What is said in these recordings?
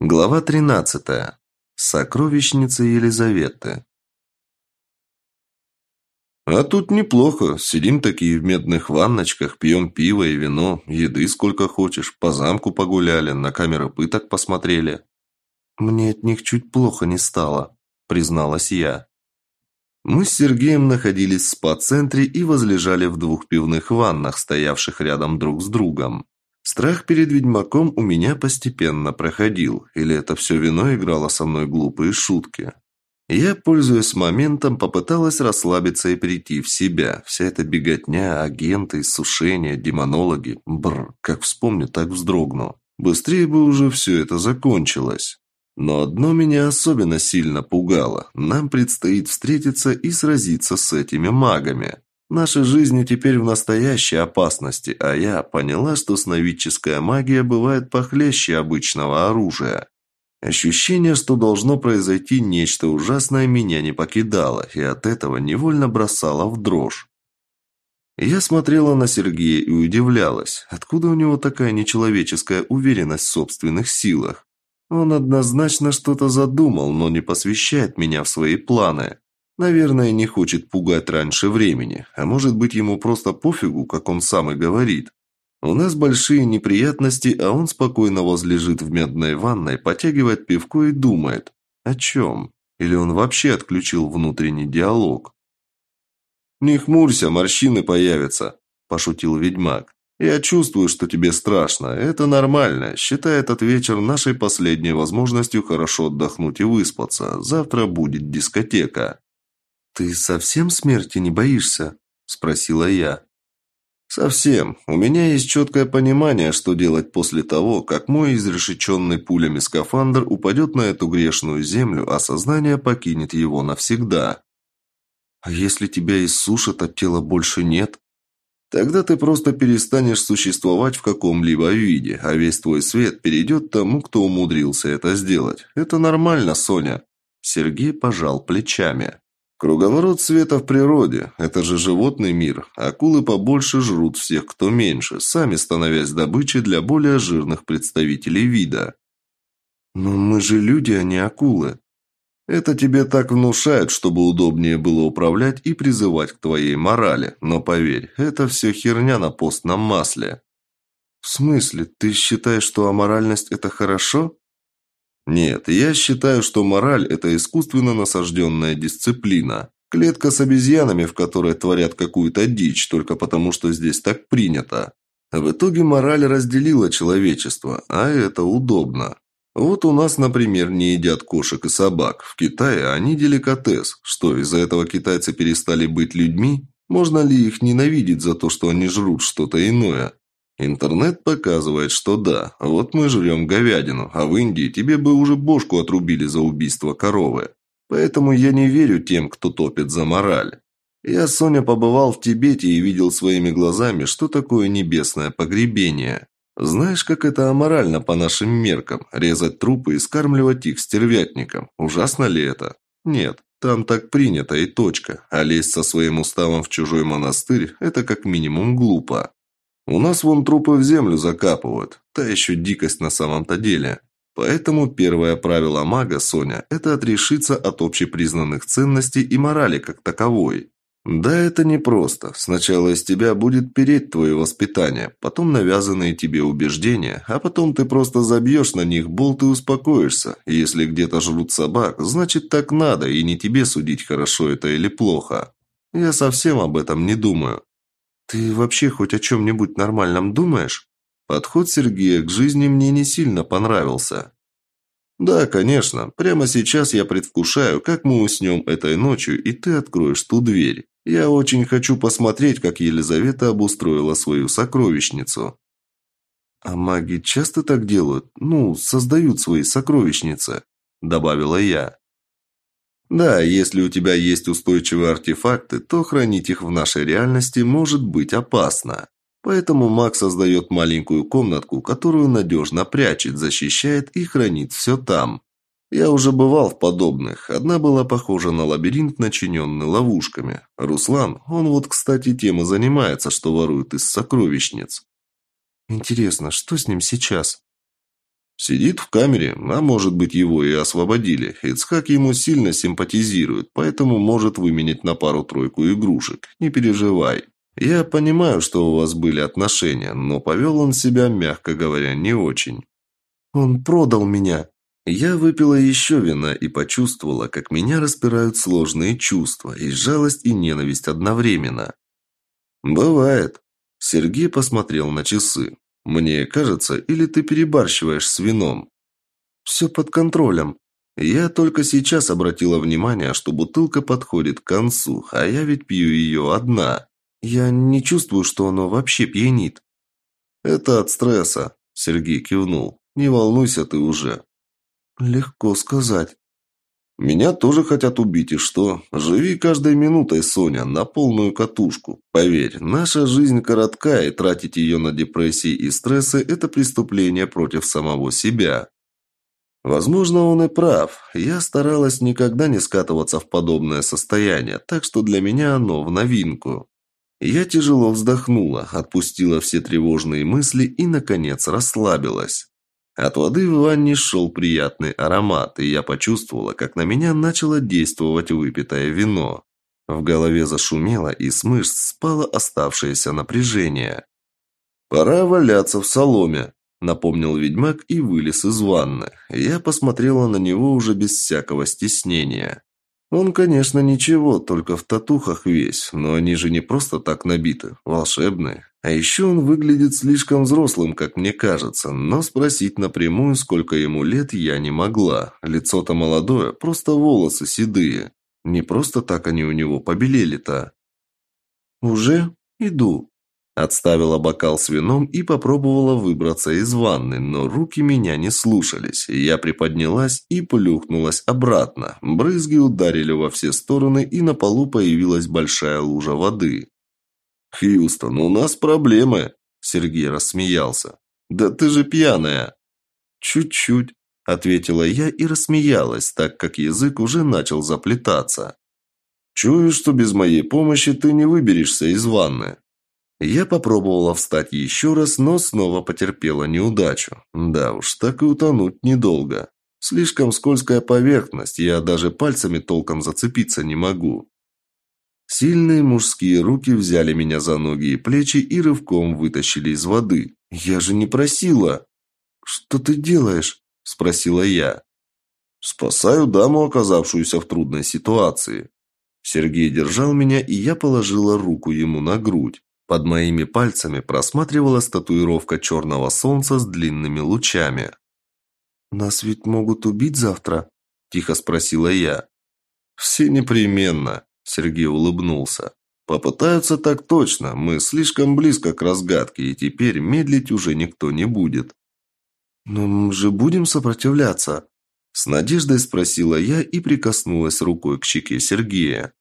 Глава 13. Сокровищница Елизаветы. А тут неплохо. Сидим такие в медных ванночках, пьем пиво и вино, еды сколько хочешь, по замку погуляли, на камеры пыток посмотрели. Мне от них чуть плохо не стало, призналась я. Мы с Сергеем находились в спа-центре и возлежали в двух пивных ваннах, стоявших рядом друг с другом. Страх перед ведьмаком у меня постепенно проходил, или это все вино играло со мной глупые шутки. Я, пользуясь моментом, попыталась расслабиться и прийти в себя. Вся эта беготня, агенты, сушения, демонологи. Бррр, как вспомню, так вздрогну. Быстрее бы уже все это закончилось. Но одно меня особенно сильно пугало. Нам предстоит встретиться и сразиться с этими магами. Наша жизнь теперь в настоящей опасности, а я поняла, что сновидческая магия бывает похлеще обычного оружия. Ощущение, что должно произойти нечто ужасное, меня не покидало, и от этого невольно бросало в дрожь. Я смотрела на Сергея и удивлялась, откуда у него такая нечеловеческая уверенность в собственных силах. Он однозначно что-то задумал, но не посвящает меня в свои планы. Наверное, не хочет пугать раньше времени, а может быть ему просто пофигу, как он сам и говорит. У нас большие неприятности, а он спокойно возлежит в медной ванной, потягивает пивко и думает. О чем? Или он вообще отключил внутренний диалог? «Не хмурься, морщины появятся», – пошутил ведьмак. «Я чувствую, что тебе страшно. Это нормально. Считай этот вечер нашей последней возможностью хорошо отдохнуть и выспаться. Завтра будет дискотека». «Ты совсем смерти не боишься?» – спросила я. «Совсем. У меня есть четкое понимание, что делать после того, как мой изрешеченный пулями скафандр упадет на эту грешную землю, а сознание покинет его навсегда». «А если тебя иссушат, а тела больше нет?» «Тогда ты просто перестанешь существовать в каком-либо виде, а весь твой свет перейдет тому, кто умудрился это сделать. Это нормально, Соня». Сергей пожал плечами. Круговорот света в природе – это же животный мир. Акулы побольше жрут всех, кто меньше, сами становясь добычей для более жирных представителей вида. Но мы же люди, а не акулы. Это тебе так внушают, чтобы удобнее было управлять и призывать к твоей морали. Но поверь, это все херня на постном масле. В смысле, ты считаешь, что аморальность – это хорошо? Нет, я считаю, что мораль – это искусственно насажденная дисциплина. Клетка с обезьянами, в которой творят какую-то дичь, только потому что здесь так принято. В итоге мораль разделила человечество, а это удобно. Вот у нас, например, не едят кошек и собак. В Китае они деликатес. Что, из-за этого китайцы перестали быть людьми? Можно ли их ненавидеть за то, что они жрут что-то иное? Интернет показывает, что да, вот мы жрем говядину, а в Индии тебе бы уже бошку отрубили за убийство коровы. Поэтому я не верю тем, кто топит за мораль. Я, Соня, побывал в Тибете и видел своими глазами, что такое небесное погребение. Знаешь, как это аморально по нашим меркам – резать трупы и скармливать их стервятникам. Ужасно ли это? Нет, там так принято и точка. А лезть со своим уставом в чужой монастырь – это как минимум глупо. У нас вон трупы в землю закапывают. Та еще дикость на самом-то деле. Поэтому первое правило мага, Соня, это отрешиться от общепризнанных ценностей и морали как таковой. Да, это непросто. Сначала из тебя будет переть твое воспитание, потом навязанные тебе убеждения, а потом ты просто забьешь на них болт и успокоишься. Если где-то жрут собак, значит так надо, и не тебе судить, хорошо это или плохо. Я совсем об этом не думаю. «Ты вообще хоть о чем-нибудь нормальном думаешь?» Подход Сергея к жизни мне не сильно понравился. «Да, конечно. Прямо сейчас я предвкушаю, как мы уснем этой ночью, и ты откроешь ту дверь. Я очень хочу посмотреть, как Елизавета обустроила свою сокровищницу». «А маги часто так делают? Ну, создают свои сокровищницы», – добавила я. Да, если у тебя есть устойчивые артефакты, то хранить их в нашей реальности может быть опасно. Поэтому маг создает маленькую комнатку, которую надежно прячет, защищает и хранит все там. Я уже бывал в подобных. Одна была похожа на лабиринт, начиненный ловушками. Руслан, он вот, кстати, тем и занимается, что ворует из сокровищниц. Интересно, что с ним сейчас? Сидит в камере, а может быть его и освободили. Ицхак ему сильно симпатизирует, поэтому может выменять на пару-тройку игрушек. Не переживай. Я понимаю, что у вас были отношения, но повел он себя, мягко говоря, не очень. Он продал меня. Я выпила еще вина и почувствовала, как меня распирают сложные чувства, и жалость, и ненависть одновременно. «Бывает». Сергей посмотрел на часы. «Мне кажется, или ты перебарщиваешь с вином?» «Все под контролем. Я только сейчас обратила внимание, что бутылка подходит к концу, а я ведь пью ее одна. Я не чувствую, что оно вообще пьянит». «Это от стресса», – Сергей кивнул. «Не волнуйся ты уже». «Легко сказать». «Меня тоже хотят убить, и что? Живи каждой минутой, Соня, на полную катушку. Поверь, наша жизнь коротка, и тратить ее на депрессии и стрессы – это преступление против самого себя». Возможно, он и прав. Я старалась никогда не скатываться в подобное состояние, так что для меня оно в новинку. Я тяжело вздохнула, отпустила все тревожные мысли и, наконец, расслабилась. От воды в ванне шел приятный аромат, и я почувствовала, как на меня начало действовать выпитое вино. В голове зашумело, и с мышц спало оставшееся напряжение. «Пора валяться в соломе», – напомнил ведьмак и вылез из ванны. Я посмотрела на него уже без всякого стеснения. Он, конечно, ничего, только в татухах весь, но они же не просто так набиты, волшебные. А еще он выглядит слишком взрослым, как мне кажется, но спросить напрямую, сколько ему лет, я не могла. Лицо-то молодое, просто волосы седые. Не просто так они у него побелели-то. «Уже иду», Отставила бокал с вином и попробовала выбраться из ванны, но руки меня не слушались. Я приподнялась и плюхнулась обратно. Брызги ударили во все стороны, и на полу появилась большая лужа воды. «Хьюстон, у нас проблемы!» Сергей рассмеялся. «Да ты же пьяная!» «Чуть-чуть», – ответила я и рассмеялась, так как язык уже начал заплетаться. «Чую, что без моей помощи ты не выберешься из ванны». Я попробовала встать еще раз, но снова потерпела неудачу. Да уж, так и утонуть недолго. Слишком скользкая поверхность, я даже пальцами толком зацепиться не могу. Сильные мужские руки взяли меня за ноги и плечи и рывком вытащили из воды. Я же не просила. «Что ты делаешь?» – спросила я. «Спасаю даму, оказавшуюся в трудной ситуации». Сергей держал меня, и я положила руку ему на грудь. Под моими пальцами просматривалась татуировка черного солнца с длинными лучами. «Нас ведь могут убить завтра?» – тихо спросила я. «Все непременно», – Сергей улыбнулся. «Попытаются так точно. Мы слишком близко к разгадке, и теперь медлить уже никто не будет». «Но мы же будем сопротивляться?» С надеждой спросила я и прикоснулась рукой к щеке Сергея.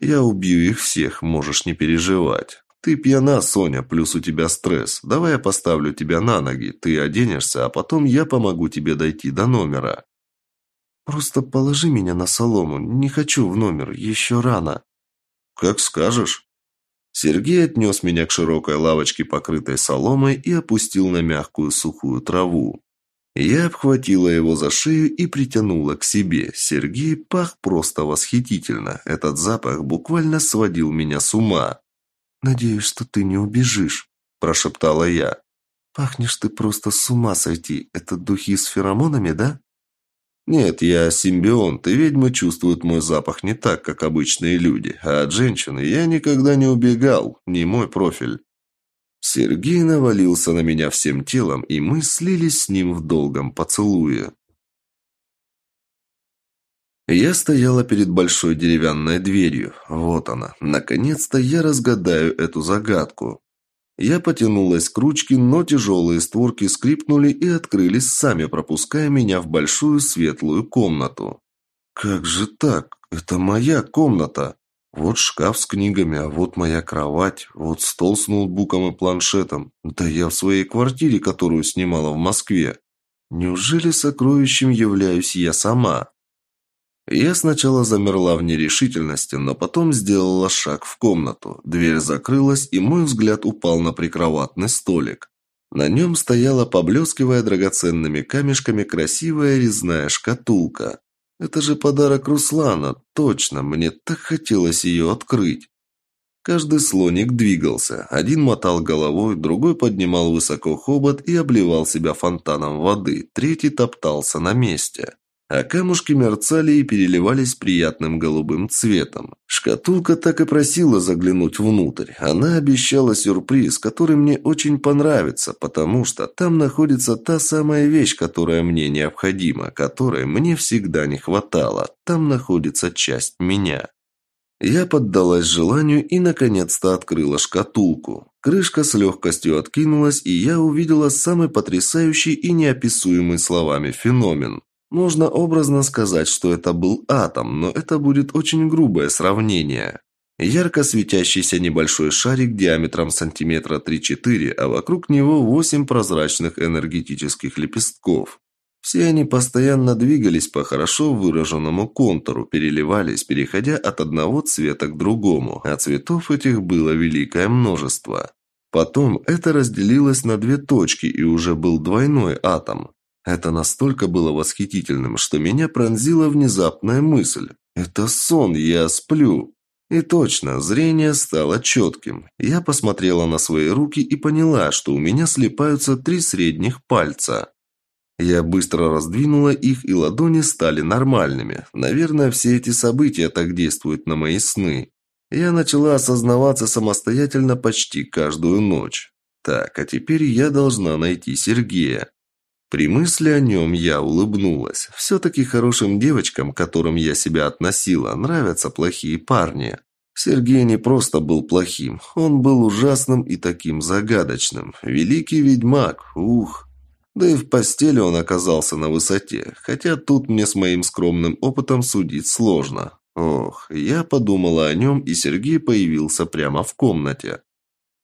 «Я убью их всех, можешь не переживать. «Ты пьяна, Соня, плюс у тебя стресс. Давай я поставлю тебя на ноги, ты оденешься, а потом я помогу тебе дойти до номера». «Просто положи меня на солому, не хочу в номер, еще рано». «Как скажешь». Сергей отнес меня к широкой лавочке, покрытой соломой, и опустил на мягкую сухую траву. Я обхватила его за шею и притянула к себе. Сергей пах просто восхитительно. Этот запах буквально сводил меня с ума. «Надеюсь, что ты не убежишь», – прошептала я. «Пахнешь ты просто с ума сойти. Это духи с феромонами, да?» «Нет, я симбионт, и ведьмы чувствуют мой запах не так, как обычные люди. А от женщины я никогда не убегал, не мой профиль». Сергей навалился на меня всем телом, и мы слились с ним в долгом поцелуе. Я стояла перед большой деревянной дверью. Вот она. Наконец-то я разгадаю эту загадку. Я потянулась к ручке, но тяжелые створки скрипнули и открылись сами, пропуская меня в большую светлую комнату. Как же так? Это моя комната. Вот шкаф с книгами, а вот моя кровать, вот стол с ноутбуком и планшетом. Да я в своей квартире, которую снимала в Москве. Неужели сокровищем являюсь я сама? Я сначала замерла в нерешительности, но потом сделала шаг в комнату. Дверь закрылась, и мой взгляд упал на прикроватный столик. На нем стояла, поблескивая драгоценными камешками, красивая резная шкатулка. Это же подарок Руслана, точно, мне так хотелось ее открыть. Каждый слоник двигался. Один мотал головой, другой поднимал высоко хобот и обливал себя фонтаном воды, третий топтался на месте. А камушки мерцали и переливались приятным голубым цветом. Шкатулка так и просила заглянуть внутрь. Она обещала сюрприз, который мне очень понравится, потому что там находится та самая вещь, которая мне необходима, которой мне всегда не хватало. Там находится часть меня. Я поддалась желанию и, наконец-то, открыла шкатулку. Крышка с легкостью откинулась, и я увидела самый потрясающий и неописуемый словами феномен. Можно образно сказать, что это был атом, но это будет очень грубое сравнение. Ярко светящийся небольшой шарик диаметром сантиметра 3-4, а вокруг него 8 прозрачных энергетических лепестков. Все они постоянно двигались по хорошо выраженному контуру, переливались, переходя от одного цвета к другому, а цветов этих было великое множество. Потом это разделилось на две точки и уже был двойной атом. Это настолько было восхитительным, что меня пронзила внезапная мысль. «Это сон, я сплю». И точно, зрение стало четким. Я посмотрела на свои руки и поняла, что у меня слипаются три средних пальца. Я быстро раздвинула их, и ладони стали нормальными. Наверное, все эти события так действуют на мои сны. Я начала осознаваться самостоятельно почти каждую ночь. Так, а теперь я должна найти Сергея. При мысли о нем я улыбнулась. Все-таки хорошим девочкам, к которым я себя относила, нравятся плохие парни. Сергей не просто был плохим, он был ужасным и таким загадочным. Великий ведьмак, ух, да и в постели он оказался на высоте, хотя тут мне с моим скромным опытом судить сложно. Ох, я подумала о нем, и Сергей появился прямо в комнате.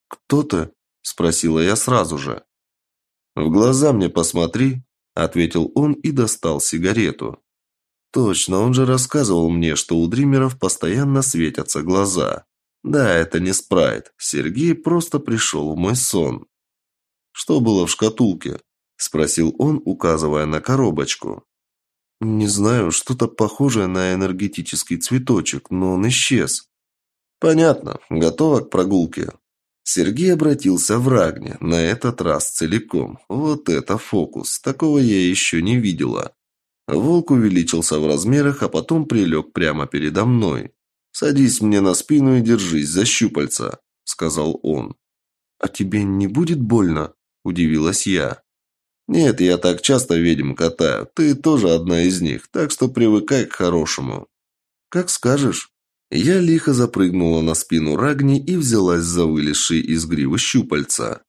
«Кто ты?» – спросила я сразу же. «В глаза мне посмотри», – ответил он и достал сигарету. «Точно, он же рассказывал мне, что у дримеров постоянно светятся глаза. Да, это не спрайт. Сергей просто пришел в мой сон». «Что было в шкатулке?» – спросил он, указывая на коробочку. «Не знаю, что-то похожее на энергетический цветочек, но он исчез». «Понятно. Готова к прогулке?» Сергей обратился в Рагне, на этот раз целиком. Вот это фокус, такого я еще не видела. Волк увеличился в размерах, а потом прилег прямо передо мной. «Садись мне на спину и держись за щупальца», – сказал он. «А тебе не будет больно?» – удивилась я. «Нет, я так часто ведьм катаю. Ты тоже одна из них, так что привыкай к хорошему». «Как скажешь». Я лихо запрыгнула на спину Рагни и взялась за вылезшие из гривы щупальца.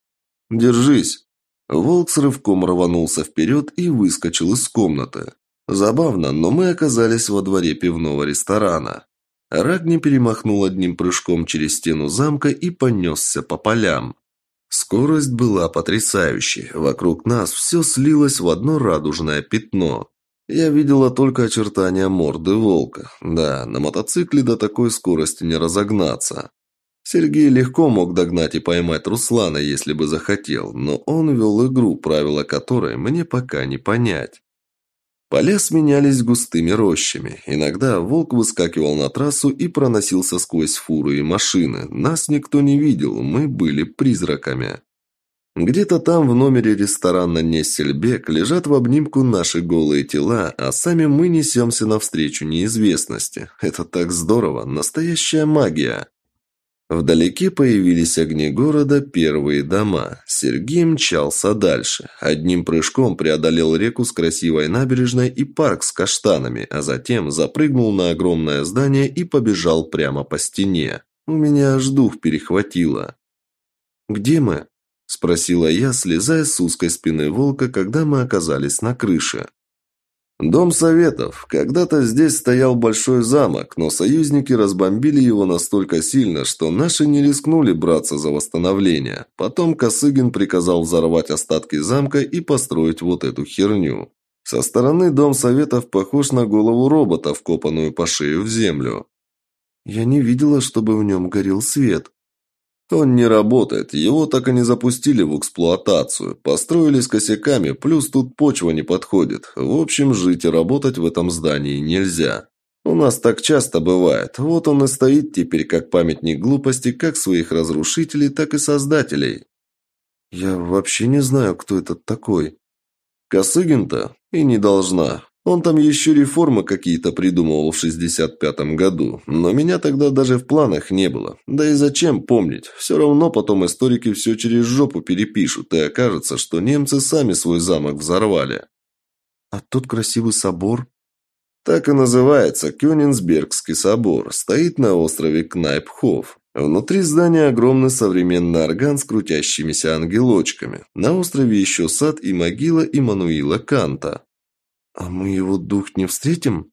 «Держись!» Волк с рывком рванулся вперед и выскочил из комнаты. Забавно, но мы оказались во дворе пивного ресторана. Рагни перемахнул одним прыжком через стену замка и понесся по полям. Скорость была потрясающей. Вокруг нас все слилось в одно радужное пятно. Я видела только очертания морды волка. Да, на мотоцикле до такой скорости не разогнаться. Сергей легко мог догнать и поймать Руслана, если бы захотел, но он вел игру, правила которой мне пока не понять. Поля сменялись густыми рощами. Иногда волк выскакивал на трассу и проносился сквозь фуры и машины. Нас никто не видел, мы были призраками. Где-то там в номере ресторана Нессельбек лежат в обнимку наши голые тела, а сами мы несемся навстречу неизвестности. Это так здорово, настоящая магия. Вдалеке появились огни города, первые дома. Сергей мчался дальше. Одним прыжком преодолел реку с красивой набережной и парк с каштанами, а затем запрыгнул на огромное здание и побежал прямо по стене. У меня аж дух перехватило. «Где мы?» – спросила я, слезая с узкой спины волка, когда мы оказались на крыше. Дом Советов. Когда-то здесь стоял большой замок, но союзники разбомбили его настолько сильно, что наши не рискнули браться за восстановление. Потом Косыгин приказал взорвать остатки замка и построить вот эту херню. Со стороны Дом Советов похож на голову робота, вкопанную по шею в землю. Я не видела, чтобы в нем горел свет. Он не работает, его так и не запустили в эксплуатацию. Построили с косяками, плюс тут почва не подходит. В общем, жить и работать в этом здании нельзя. У нас так часто бывает. Вот он и стоит теперь как памятник глупости как своих разрушителей, так и создателей. Я вообще не знаю, кто этот такой. Косыгин-то и не должна. Он там еще реформы какие-то придумывал в 65-м году, но меня тогда даже в планах не было. Да и зачем помнить? Все равно потом историки все через жопу перепишут, и окажется, что немцы сами свой замок взорвали. А тот красивый собор? Так и называется Кёнигсбергский собор. Стоит на острове Кнайпхоф. Внутри здания огромный современный орган с крутящимися ангелочками. На острове еще сад и могила Иммануила Канта. «А мы его дух не встретим?»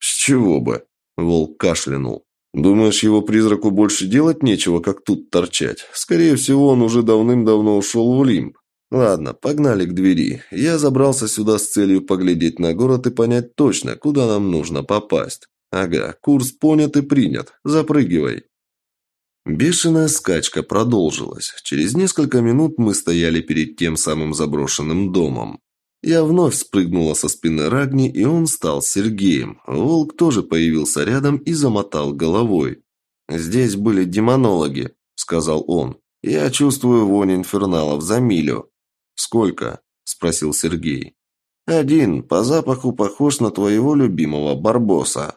«С чего бы?» – волк кашлянул. «Думаешь, его призраку больше делать нечего, как тут торчать? Скорее всего, он уже давным-давно ушел в Лимб. Ладно, погнали к двери. Я забрался сюда с целью поглядеть на город и понять точно, куда нам нужно попасть. Ага, курс понят и принят. Запрыгивай». Бешеная скачка продолжилась. Через несколько минут мы стояли перед тем самым заброшенным домом. Я вновь спрыгнула со спины Рагни, и он стал Сергеем. Волк тоже появился рядом и замотал головой. «Здесь были демонологи», — сказал он. «Я чувствую вонь инферналов за милю». «Сколько?» – спросил Сергей. «Один. По запаху похож на твоего любимого Барбоса».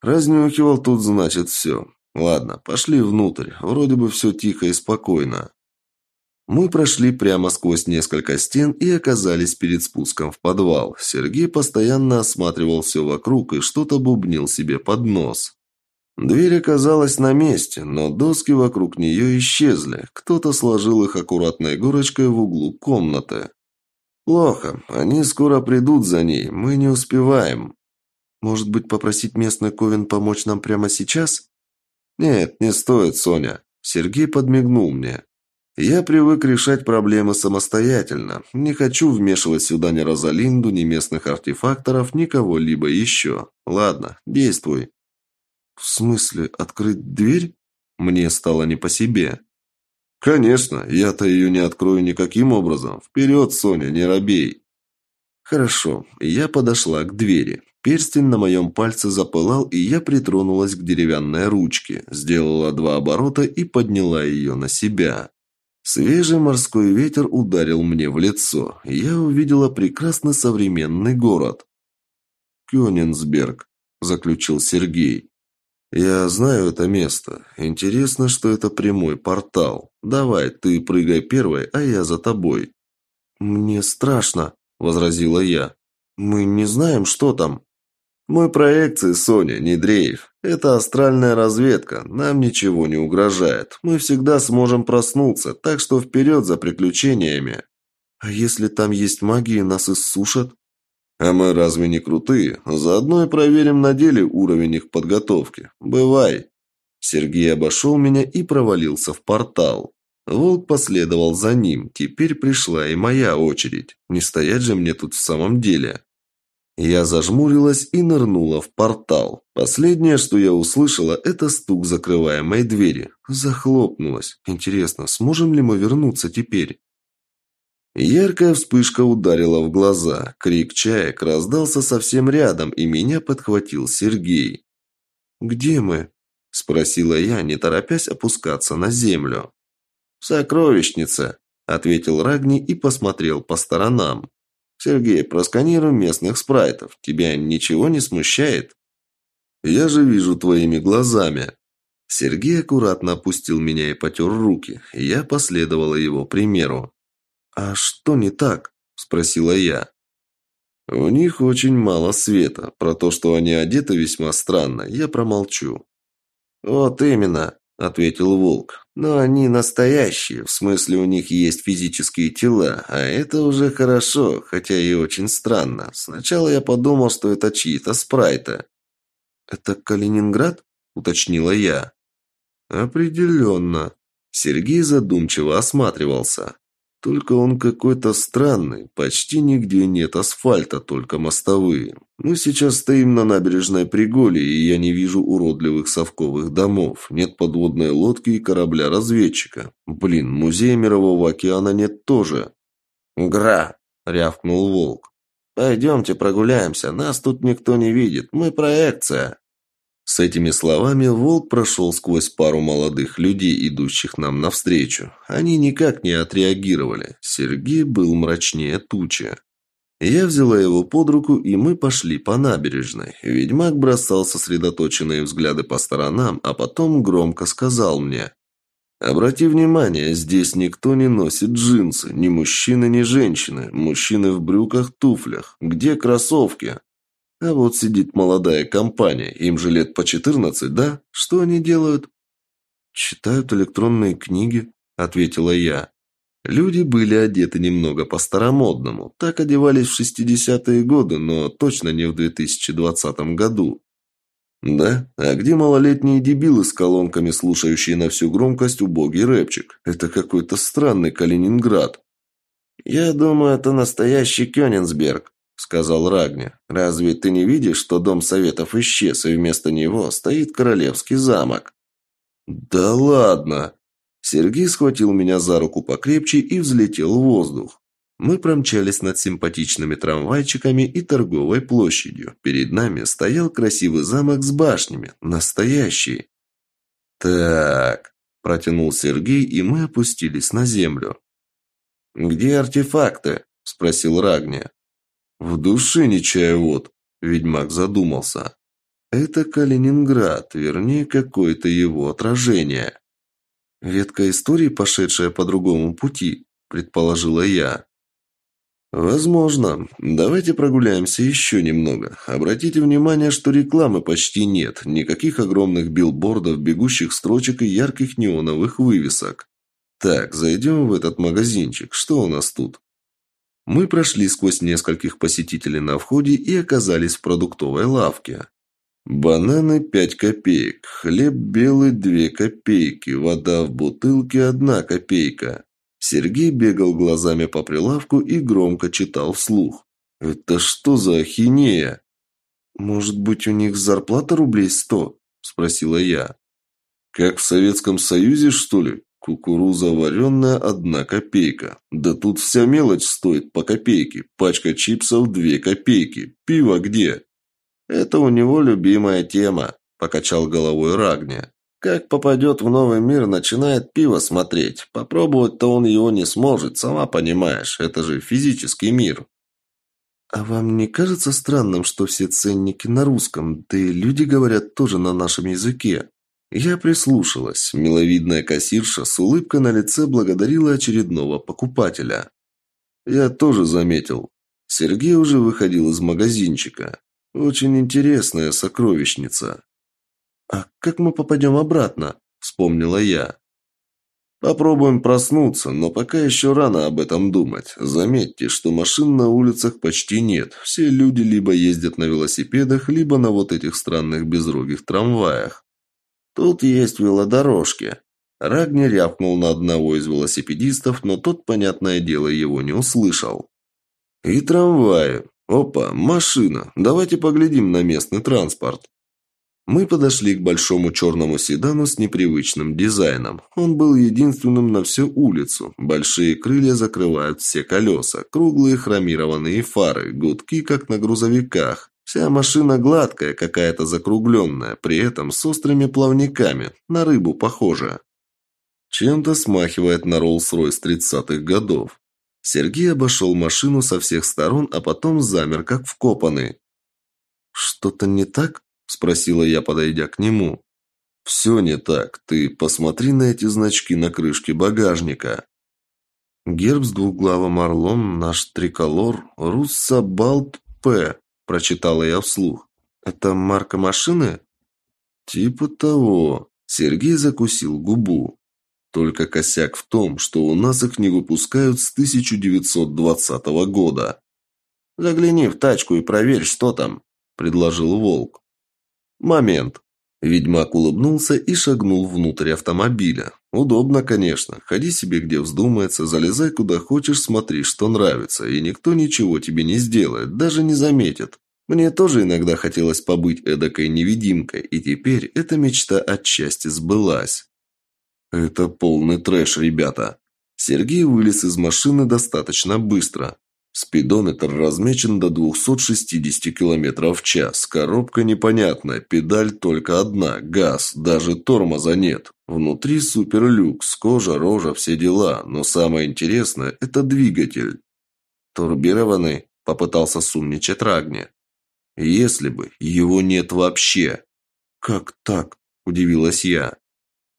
Разнюхивал тут, значит, все. Ладно, пошли внутрь. Вроде бы все тихо и спокойно. Мы прошли прямо сквозь несколько стен и оказались перед спуском в подвал. Сергей постоянно осматривал все вокруг и что-то бубнил себе под нос. Дверь оказалась на месте, но доски вокруг нее исчезли. Кто-то сложил их аккуратной горочкой в углу комнаты. «Плохо. Они скоро придут за ней. Мы не успеваем. Может быть, попросить местный Ковен помочь нам прямо сейчас?» «Нет, не стоит, Соня». Сергей подмигнул мне. Я привык решать проблемы самостоятельно. Не хочу вмешивать сюда ни Розалинду, ни местных артефакторов, ни кого-либо еще. Ладно, действуй. В смысле, открыть дверь? Мне стало не по себе. Конечно, я-то ее не открою никаким образом. Вперед, Соня, не робей. Хорошо, я подошла к двери. Перстень на моем пальце запылал, и я притронулась к деревянной ручке, сделала два оборота и подняла ее на себя. Свежий морской ветер ударил мне в лицо. Я увидела прекрасный современный город. «Кёнигсберг», – заключил Сергей. «Я знаю это место. Интересно, что это прямой портал. Давай, ты прыгай первой, а я за тобой». «Мне страшно», – возразила я. «Мы не знаем, что там». «Мы проекции, Соня, не дрейф. Это астральная разведка, нам ничего не угрожает. Мы всегда сможем проснуться, так что вперед за приключениями. А если там есть магия, нас иссушат? А мы разве не крутые? Заодно и проверим на деле уровень их подготовки. Бывай. Сергей обошел меня и провалился в портал. Волк последовал за ним. Теперь пришла и моя очередь. Не стоять же мне тут в самом деле. Я зажмурилась и нырнула в портал. Последнее, что я услышала, это стук закрываемой двери. Захлопнулась. Интересно, сможем ли мы вернуться теперь? Яркая вспышка ударила в глаза. Крик чаек раздался совсем рядом, и меня подхватил Сергей. «Где мы?» – спросила я, не торопясь опускаться на землю. «В сокровищнице», – ответил Рагни и посмотрел по сторонам. «Сергей, просканируй местных спрайтов. Тебя ничего не смущает?» «Я же вижу твоими глазами». Сергей аккуратно опустил меня и потер руки. Я последовала его примеру. «А что не так?» – спросила я. «У них очень мало света. Про то, что они одеты весьма странно, я промолчу». «Вот именно», – ответил Волк. Но они настоящие, в смысле у них есть физические тела, а это уже хорошо, хотя и очень странно. Сначала я подумал, что это чьи-то спрайты. «Это Калининград?» – уточнила я. «Определенно». Сергей задумчиво осматривался. Только он какой-то странный, почти нигде нет асфальта, только мостовые. Мы сейчас стоим на набережной Приголе, и я не вижу уродливых совковых домов. Нет подводной лодки и корабля-разведчика. Блин, музея Мирового океана нет тоже. «Гра!» – рявкнул волк. «Пойдемте прогуляемся, нас тут никто не видит, мы проекция». С этими словами волк прошел сквозь пару молодых людей, идущих нам навстречу. Они никак не отреагировали. Сергей был мрачнее тучи. Я взяла его под руку, и мы пошли по набережной. Ведьмак бросал сосредоточенные взгляды по сторонам, а потом громко сказал мне. «Обрати внимание, здесь никто не носит джинсы, ни мужчины, ни женщины. Мужчины в брюках-туфлях. Где кроссовки?» А вот сидит молодая компания, им же лет по четырнадцать, да? Что они делают? Читают электронные книги, ответила я. Люди были одеты немного по-старомодному. Так одевались в шестидесятые годы, но точно не в 2020 году. Да? А где малолетние дебилы с колонками, слушающие на всю громкость убогий рэпчик? Это какой-то странный Калининград. Я думаю, это настоящий Кёнигсберг, сказал Рагни. «Разве ты не видишь, что Дом Советов исчез, и вместо него стоит Королевский замок?» «Да ладно!» Сергей схватил меня за руку покрепче и взлетел в воздух. Мы промчались над симпатичными трамвайчиками и торговой площадью. Перед нами стоял красивый замок с башнями. Настоящий. «Так», – протянул Сергей, и мы опустились на землю. «Где артефакты?» – спросил Рагни. «В душе не чаю вот», – ведьмак задумался. «Это Калининград, вернее, какое-то его отражение». «Ветка истории, пошедшая по другому пути», – предположила я. «Возможно. Давайте прогуляемся еще немного. Обратите внимание, что рекламы почти нет. Никаких огромных билбордов, бегущих строчек и ярких неоновых вывесок. Так, зайдем в этот магазинчик. Что у нас тут?» Мы прошли сквозь нескольких посетителей на входе и оказались в продуктовой лавке. Бананы 5 копеек, хлеб белый 2 копейки, вода в бутылке 1 копейка. Сергей бегал глазами по прилавку и громко читал вслух. «Это что за ахинея?» «Может быть, у них зарплата рублей сто?» – спросила я. «Как в Советском Союзе, что ли? Кукуруза вареная – одна копейка. Да тут вся мелочь стоит по копейке. Пачка чипсов – две копейки. Пиво где?» «Это у него любимая тема», – покачал головой Рагни. «Как попадет в новый мир, начинает пиво смотреть. Попробовать-то он его не сможет, сама понимаешь. Это же физический мир». «А вам не кажется странным, что все ценники на русском, да и люди говорят тоже на нашем языке?» Я прислушалась. Миловидная кассирша с улыбкой на лице благодарила очередного покупателя. Я тоже заметил. Сергей уже выходил из магазинчика. Очень интересная сокровищница. «А как мы попадем обратно?» – вспомнила я. Попробуем проснуться, но пока еще рано об этом думать. Заметьте, что машин на улицах почти нет. Все люди либо ездят на велосипедах, либо на вот этих странных безрогих трамваях. Тут есть велодорожки. Рагни рявкнул на одного из велосипедистов, но тот, понятное дело, его не услышал. И трамваи. Опа, машина. Давайте поглядим на местный транспорт. Мы подошли к большому черному седану с непривычным дизайном. Он был единственным на всю улицу. Большие крылья закрывают все колеса, круглые хромированные фары, гудки, как на грузовиках. Вся машина гладкая, какая-то закругленная, при этом с острыми плавниками, на рыбу похожа. Чем-то смахивает на Роллс-Ройс 30-х годов. Сергей обошел машину со всех сторон, а потом замер, как вкопанный. «Что-то не так?» – спросила я, подойдя к нему. «Все не так. Ты посмотри на эти значки на крышке багажника». Герб с двуглавым орлом, наш триколор, Руссабалт П прочитала я вслух. «Это марка машины?» «Типа того». Сергей закусил губу. Только косяк в том, что у нас их не выпускают с 1920 года. «Загляни в тачку и проверь, что там», – предложил Волк. «Момент». Ведьмак улыбнулся и шагнул внутрь автомобиля. Удобно, конечно. Ходи себе где вздумается, залезай куда хочешь, смотри, что нравится, и никто ничего тебе не сделает, даже не заметит. Мне тоже иногда хотелось побыть эдакой невидимкой, и теперь эта мечта отчасти сбылась. Это полный трэш, ребята. Сергей вылез из машины достаточно быстро. Спидометр размечен до 260 км в час. Коробка непонятная, педаль только одна, газ, даже тормоза нет. Внутри суперлюкс, кожа, рожа, все дела. Но самое интересное – это двигатель. Турбированный, попытался сумничать Рагни. Если бы, его нет вообще. Как так? Удивилась я.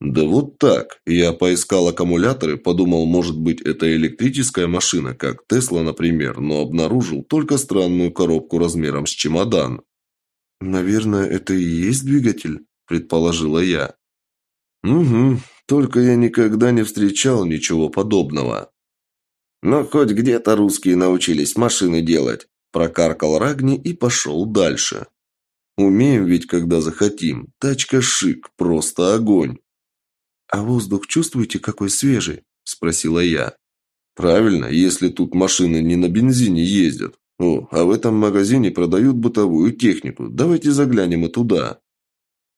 Да вот так. Я поискал аккумуляторы, подумал, может быть, это электрическая машина, как Тесла, например, но обнаружил только странную коробку размером с чемодан. Наверное, это и есть двигатель, предположила я. Угу, только я никогда не встречал ничего подобного. Но хоть где-то русские научились машины делать, прокаркал Рагни и пошел дальше. Умеем ведь, когда захотим. Тачка шик, просто огонь. «А воздух чувствуете, какой свежий?» – спросила я. «Правильно, если тут машины не на бензине ездят. О, а в этом магазине продают бытовую технику. Давайте заглянем и туда».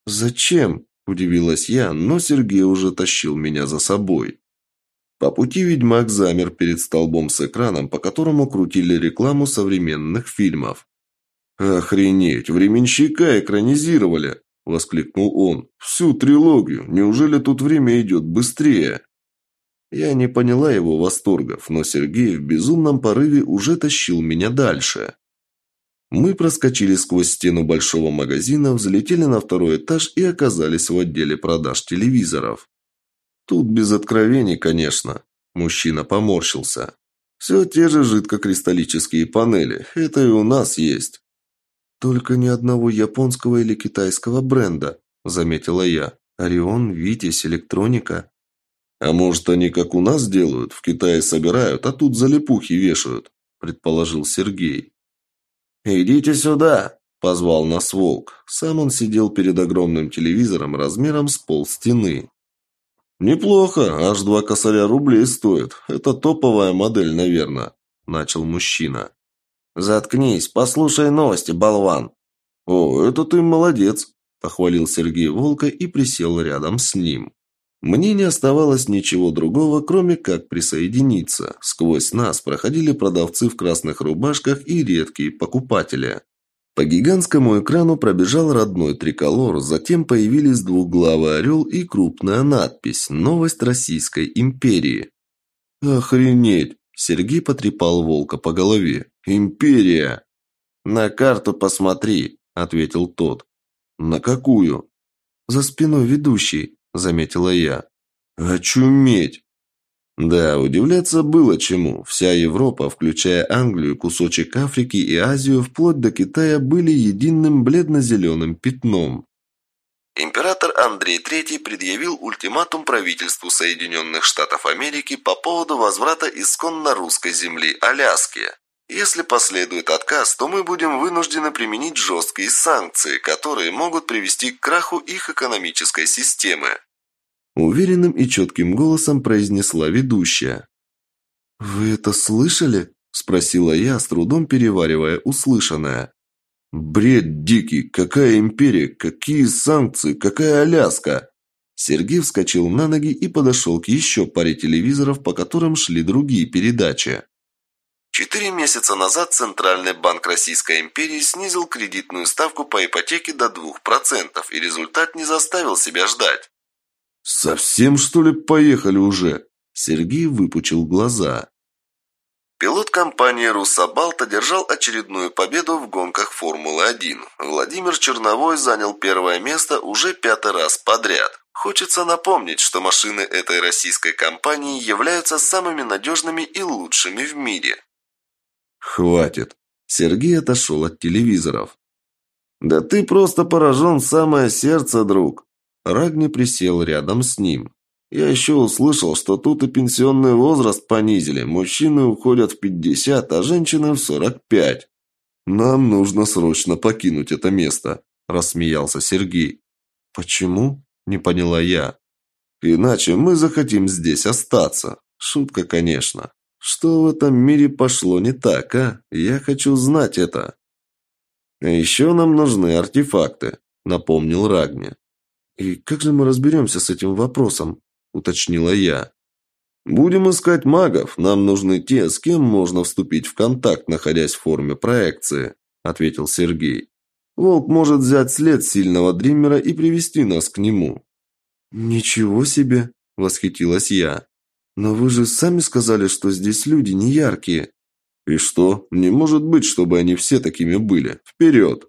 «Зачем?» – удивилась я, но Сергей уже тащил меня за собой. По пути ведьмак замер перед столбом с экраном, по которому крутили рекламу современных фильмов. «Охренеть, временщика экранизировали!» – воскликнул он. «Всю трилогию! Неужели тут время идет быстрее?» Я не поняла его восторгов, но Сергей в безумном порыве уже тащил меня дальше. Мы проскочили сквозь стену большого магазина, взлетели на второй этаж и оказались в отделе продаж телевизоров. Тут без откровений, конечно. Мужчина поморщился. Все те же жидкокристаллические панели. Это и у нас есть. «Только ни одного японского или китайского бренда», – заметила я. «Орион, Витязь, Электроника». «А может, они как у нас делают? В Китае собирают, а тут залипухи вешают», – предположил Сергей. «Идите сюда!» – позвал нас волк. Сам он сидел перед огромным телевизором размером с пол стены. «Неплохо, аж два косаря рублей стоит. Это топовая модель, наверное», – начал мужчина. «Заткнись, послушай новости, болван!» «О, это ты молодец!» – похвалил Сергей Волка и присел рядом с ним. Мне не оставалось ничего другого, кроме как присоединиться. Сквозь нас проходили продавцы в красных рубашках и редкие покупатели. По гигантскому экрану пробежал родной триколор, затем появились двуглавый орел и крупная надпись «Новость Российской империи». «Охренеть!» Сергей потрепал волка по голове. «Империя!» «На карту посмотри», – ответил тот. «На какую?» «За спиной ведущей», – заметила я. «Очуметь!» Да, удивляться было чему. Вся Европа, включая Англию, кусочек Африки и Азию, вплоть до Китая, были единым бледно-зеленым пятном. Император Андрей III предъявил ультиматум правительству Соединенных Штатов Америки по поводу возврата исконно русской земли Аляски. Если последует отказ, то мы будем вынуждены применить жесткие санкции, которые могут привести к краху их экономической системы. Уверенным и четким голосом произнесла ведущая. «Вы это слышали?» – спросила я, с трудом переваривая услышанное. Бред дикий. Какая империя? Какие санкции? Какая Аляска? Сергей вскочил на ноги и подошел к еще паре телевизоров, по которым шли другие передачи. Четыре месяца назад Центральный банк Российской империи снизил кредитную ставку по ипотеке до 2%, и результат не заставил себя ждать. «Совсем, что ли, поехали уже?» Сергей выпучил глаза. Пилот компании «Руссобалт» одержал очередную победу в гонках Формулы-1. Владимир Черновой занял первое место уже пятый раз подряд. Хочется напомнить, что машины этой российской компании являются самыми надежными и лучшими в мире. «Хватит!» Сергей отошел от телевизоров. «Да ты просто поражен самое сердце, друг!» Рагни присел рядом с ним. Я еще услышал, что тут и пенсионный возраст понизили. Мужчины уходят в 50, а женщины в 45. Нам нужно срочно покинуть это место, рассмеялся Сергей. «Почему?» – не поняла я. «Иначе мы захотим здесь остаться. Шутка, конечно. Что в этом мире пошло не так, а? Я хочу знать это». «А еще нам нужны артефакты», – напомнил Рагни. «И как же мы разберемся с этим вопросом?» – уточнила я. «Будем искать магов. Нам нужны те, с кем можно вступить в контакт, находясь в форме проекции», – ответил Сергей. «Волк может взять след сильного дриммера и привести нас к нему». «Ничего себе!» – восхитилась я. «Но вы же сами сказали, что здесь люди не яркие». «И что? Не может быть, чтобы они все такими были. Вперед!»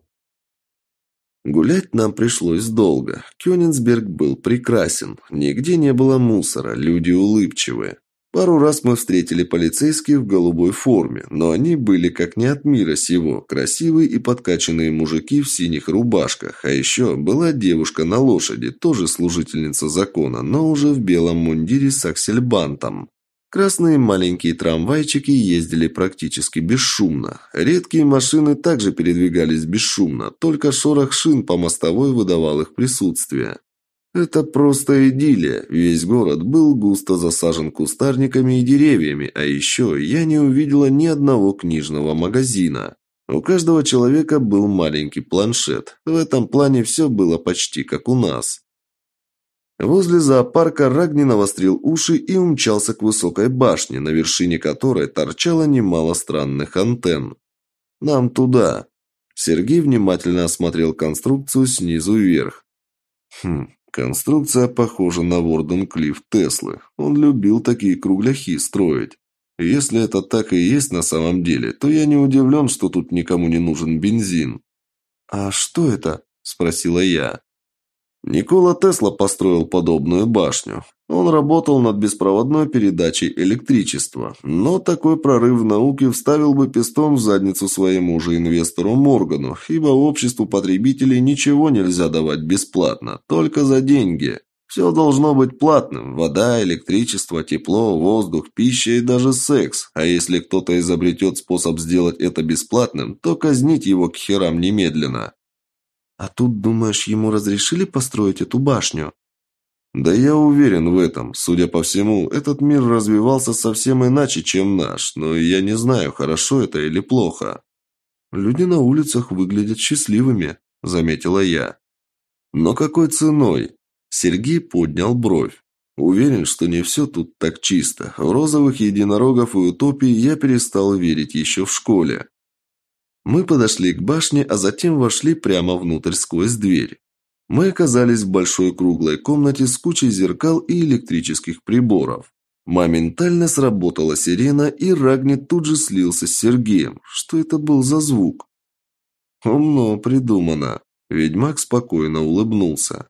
Гулять нам пришлось долго. Кёнигсберг был прекрасен. Нигде не было мусора, люди улыбчивые. Пару раз мы встретили полицейских в голубой форме, но они были как не от мира сего, красивые и подкачанные мужики в синих рубашках, а еще была девушка на лошади, тоже служительница закона, но уже в белом мундире с аксельбантом. Красные маленькие трамвайчики ездили практически бесшумно. Редкие машины также передвигались бесшумно, только шорох шин по мостовой выдавал их присутствие. Это просто идиллия. Весь город был густо засажен кустарниками и деревьями, а еще я не увидела ни одного книжного магазина. У каждого человека был маленький планшет. В этом плане все было почти как у нас. Возле зоопарка Рагни навострил уши и умчался к высокой башне, на вершине которой торчало немало странных антенн. «Нам туда». Сергей внимательно осмотрел конструкцию снизу вверх. «Хм, конструкция похожа на Ворден Клифф Теслы. Он любил такие кругляхи строить. Если это так и есть на самом деле, то я не удивлен, что тут никому не нужен бензин». «А что это?» – спросила я. Никола Тесла построил подобную башню. Он работал над беспроводной передачей электричества, но такой прорыв в науке вставил бы пистон в задницу своему же инвестору Моргану, ибо обществу потребителей ничего нельзя давать бесплатно, только за деньги. Все должно быть платным – вода, электричество, тепло, воздух, пища и даже секс. А если кто-то изобретет способ сделать это бесплатным, то казнить его к херам немедленно. А тут, думаешь, ему разрешили построить эту башню? Да я уверен в этом. Судя по всему, этот мир развивался совсем иначе, чем наш, но я не знаю, хорошо это или плохо. Люди на улицах выглядят счастливыми, заметила я. Но какой ценой? Сергей поднял бровь. Уверен, что не все тут так чисто. В розовых единорогов и утопии я перестал верить еще в школе. Мы подошли к башне, а затем вошли прямо внутрь сквозь дверь. Мы оказались в большой круглой комнате с кучей зеркал и электрических приборов. Моментально сработала сирена, и Рагни тут же слился с Сергеем. Что это был за звук? Умно придумано. Ведьмак спокойно улыбнулся.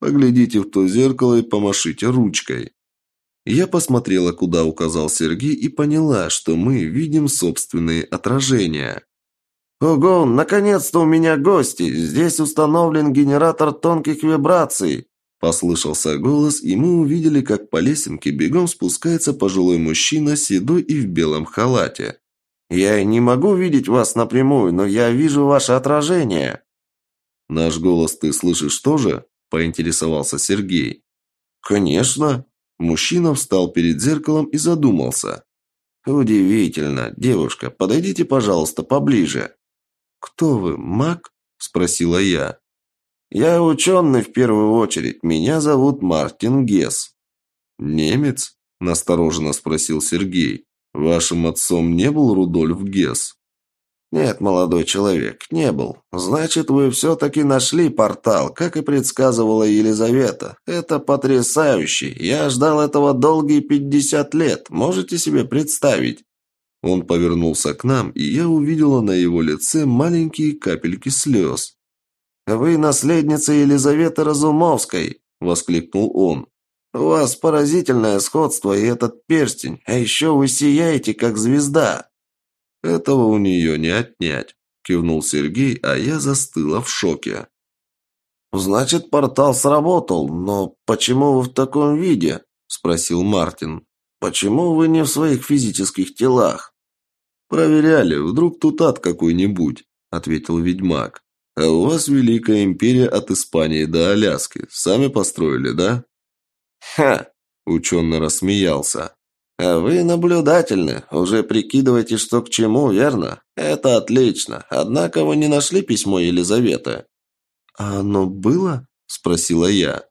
Поглядите в то зеркало и помашите ручкой. Я посмотрела, куда указал Сергей, и поняла, что мы видим собственные отражения. «Ого, наконец-то у меня гости! Здесь установлен генератор тонких вибраций!» Послышался голос, и мы увидели, как по лесенке бегом спускается пожилой мужчина, седой и в белом халате. «Я не могу видеть вас напрямую, но я вижу ваше отражение». «Наш голос ты слышишь тоже?» – поинтересовался Сергей. «Конечно». Мужчина встал перед зеркалом и задумался. «Удивительно. Девушка, подойдите, пожалуйста, поближе». «Кто вы, маг?» – спросила я. «Я ученый в первую очередь. Меня зовут Мартин Гесс». «Немец?» – настороженно спросил Сергей. «Вашим отцом не был Рудольф Гесс?» «Нет, молодой человек, не был. Значит, вы все-таки нашли портал, как и предсказывала Елизавета. Это потрясающе. Я ждал этого долгие пятьдесят лет. Можете себе представить?» Он повернулся к нам, и я увидела на его лице маленькие капельки слез. «Вы наследница Елизаветы Разумовской!» – воскликнул он. «У вас поразительное сходство и этот перстень, а еще вы сияете, как звезда!» «Этого у нее не отнять», – кивнул Сергей, а я застыла в шоке. «Значит, портал сработал, но почему вы в таком виде?» – спросил Мартин. «Почему вы не в своих физических телах?» «Проверяли, вдруг тут ад какой-нибудь», – ответил ведьмак. А у вас Великая Империя от Испании до Аляски. Сами построили, да?» «Ха!» – ученый рассмеялся. «А вы наблюдательны. Уже прикидываете, что к чему, верно? Это отлично. Однако вы не нашли письмо Елизаветы». «А оно было?» – спросила я.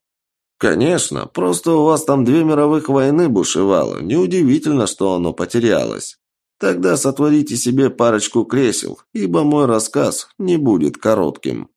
«Конечно. Просто у вас там две мировых войны бушевало. Неудивительно, что оно потерялось. Тогда сотворите себе парочку кресел, ибо мой рассказ не будет коротким».